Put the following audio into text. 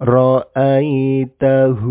ra'aitahum